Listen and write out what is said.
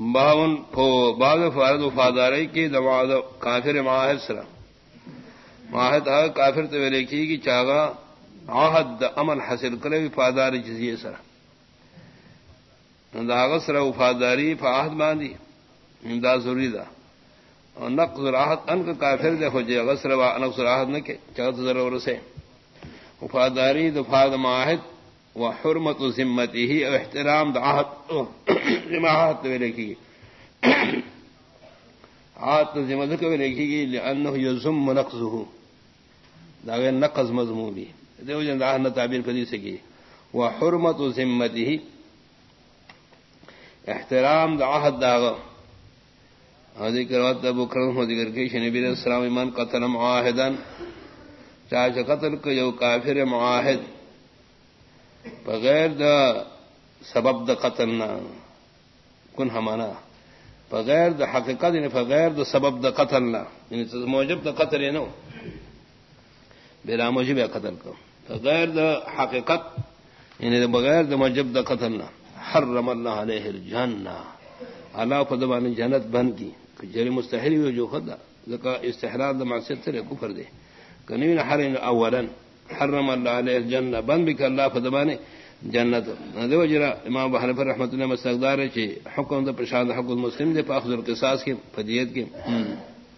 باون بعض فارد وفاداری کی دماغ کافر ماہر سرا۔ ماہد کافر تو لکھی کی چاگا آہد امن حاصل کرے وفاداری جزیے سرا۔ داغ سرا وفاداری فاہد باندھی دا ضروری دا۔ نقص راحت ان کا کافر دے ہو جائے اغسر نقص راحت نہ کہ چغت ضرور سے۔ وفاداری دفاد ماہد و حرمت و ذمتی ہی او احترام داحت ذماحت لکھی آت ذمت کو لکھی گی لأنه یزم نقصه داغے نقص مضمومی. دیو جن راہ نہ تعبیر کری سکی و حرمت و ذمتی ہی احترام داحت داغ ہاں ذکر بکرم ذکر کی نبی السلام ایمان قتل معاہدن چاہے قتل کو جو کافر معاہد. بغیر دا سبب دا قتل نہ کن ہمانا. بغیر دا حقیقت یعنی بغیر دا سبب دا قتل نہ یعنی موجب دا قتل نو. بلا موجب قتل کو بغیر دا حقیقت یعنی بغیر دا موجب دا قتل نہ حرم اللہ علیہ الجنہ. اللہ فدبان جنت بن کی. جری مستحری ہو جو خدا. ذکا استحرار دا معصیت سے کفر دے. کنوین حرم اولا. حرم اللہ علیہ الجنہ. بند بھی کہ اللہ فدبان جنت. دیو جرا امام بحر پر رحمت اللہ مستقدار ہے حکم دا پرشاد حکم مسلم دے پاخذ القصاص کی، فدیت کی.